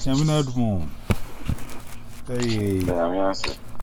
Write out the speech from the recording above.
Seminar Dmo. Hey. Yeah, I'm answering.